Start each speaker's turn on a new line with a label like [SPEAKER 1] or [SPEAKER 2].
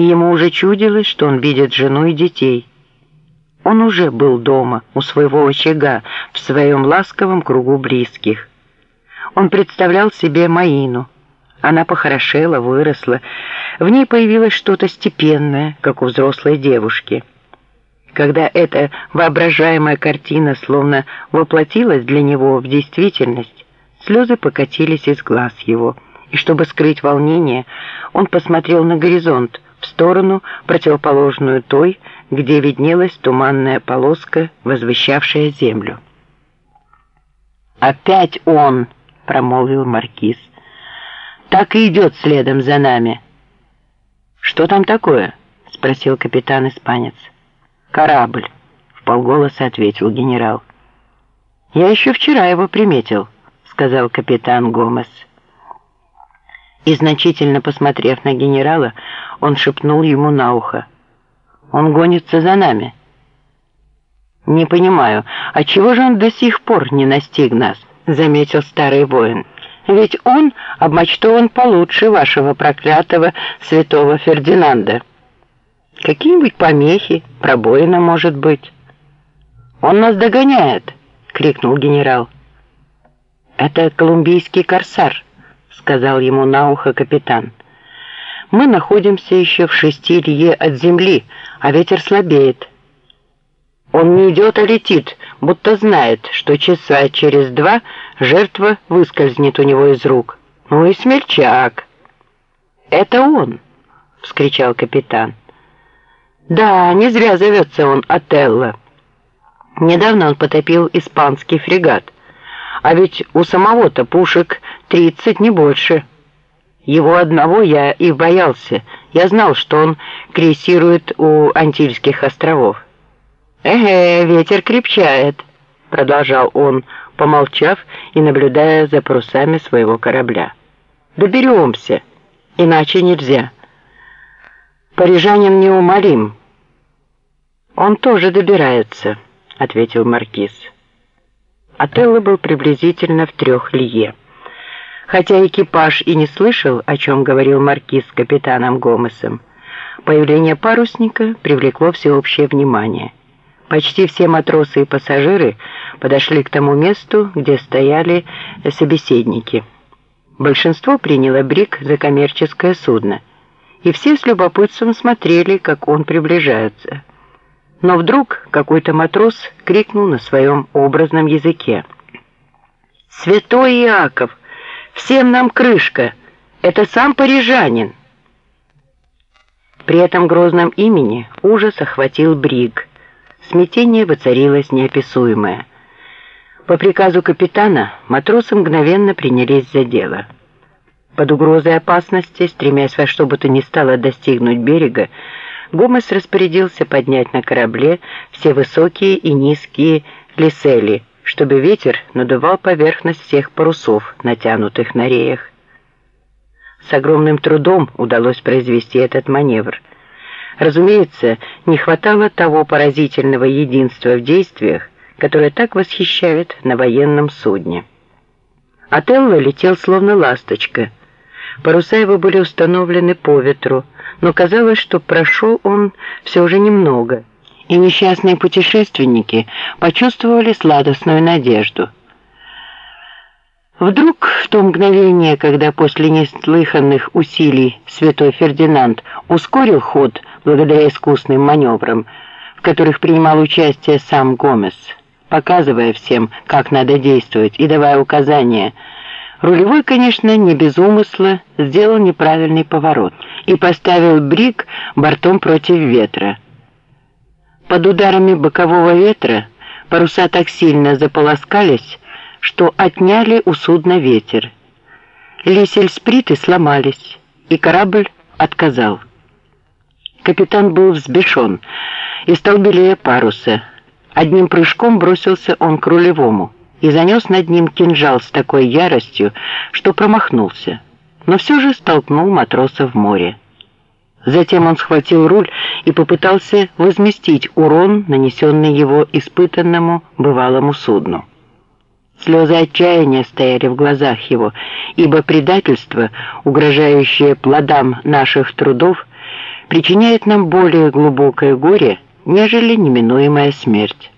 [SPEAKER 1] и ему уже чудилось, что он видит жену и детей. Он уже был дома, у своего очага, в своем ласковом кругу близких. Он представлял себе Маину. Она похорошела, выросла. В ней появилось что-то степенное, как у взрослой девушки. Когда эта воображаемая картина словно воплотилась для него в действительность, слезы покатились из глаз его, и чтобы скрыть волнение, он посмотрел на горизонт, в сторону, противоположную той, где виднелась туманная полоска, возвещавшая землю. «Опять он!» — промолвил маркиз. «Так и идет следом за нами». «Что там такое?» — спросил капитан-испанец. «Корабль», — в полголоса ответил генерал. «Я еще вчера его приметил», — сказал капитан Гомес. И значительно посмотрев на генерала, он шепнул ему на ухо. «Он гонится за нами». «Не понимаю, а чего же он до сих пор не настиг нас?» — заметил старый воин. «Ведь он обмочтован получше вашего проклятого святого Фердинанда». Какие-нибудь помехи, пробоина, может быть. Он нас догоняет, крикнул генерал. Это колумбийский корсар, сказал ему на ухо капитан. Мы находимся еще в шести лье от земли, а ветер слабеет. Он не идет, а летит, будто знает, что часа через два жертва выскользнет у него из рук. Ну и смельчак. «Это он!» — вскричал капитан. Да, не зря зовется он Отелло. Недавно он потопил испанский фрегат. А ведь у самого-то пушек тридцать, не больше. Его одного я и боялся. Я знал, что он крейсирует у Антильских островов. «Эге, ветер крепчает», — продолжал он, помолчав и наблюдая за парусами своего корабля. «Доберемся, иначе нельзя. Парижанин неумолим». «Он тоже добирается», — ответил маркиз. Отелло был приблизительно в трех лье. Хотя экипаж и не слышал, о чем говорил маркиз с капитаном Гомесом, появление парусника привлекло всеобщее внимание. Почти все матросы и пассажиры подошли к тому месту, где стояли собеседники. Большинство приняло брик за коммерческое судно, и все с любопытством смотрели, как он приближается. Но вдруг какой-то матрос крикнул на своем образном языке. «Святой Иаков! Всем нам крышка! Это сам парижанин!» При этом грозном имени ужас охватил Бриг. Смятение воцарилось неописуемое. По приказу капитана матросы мгновенно принялись за дело. Под угрозой опасности, стремясь во что бы то ни стало достигнуть берега, Гомес распорядился поднять на корабле все высокие и низкие лисели, чтобы ветер надувал поверхность всех парусов, натянутых на реях. С огромным трудом удалось произвести этот маневр. Разумеется, не хватало того поразительного единства в действиях, которое так восхищает на военном судне. Отелло летел словно ласточка. Паруса его были установлены по ветру, но казалось, что прошел он все же немного, и несчастные путешественники почувствовали сладостную надежду. Вдруг в то мгновение, когда после неслыханных усилий святой Фердинанд ускорил ход благодаря искусным маневрам, в которых принимал участие сам Гомес, показывая всем, как надо действовать и давая указания – Рулевой, конечно, не без умысла, сделал неправильный поворот и поставил брик бортом против ветра. Под ударами бокового ветра паруса так сильно заполоскались, что отняли у судна ветер. Лисельсприты сломались, и корабль отказал. Капитан был взбешен и стал белее паруса. Одним прыжком бросился он к рулевому и занес над ним кинжал с такой яростью, что промахнулся, но все же столкнул матроса в море. Затем он схватил руль и попытался возместить урон, нанесенный его испытанному бывалому судну. Слезы отчаяния стояли в глазах его, ибо предательство, угрожающее плодам наших трудов, причиняет нам более глубокое горе, нежели неминуемая смерть.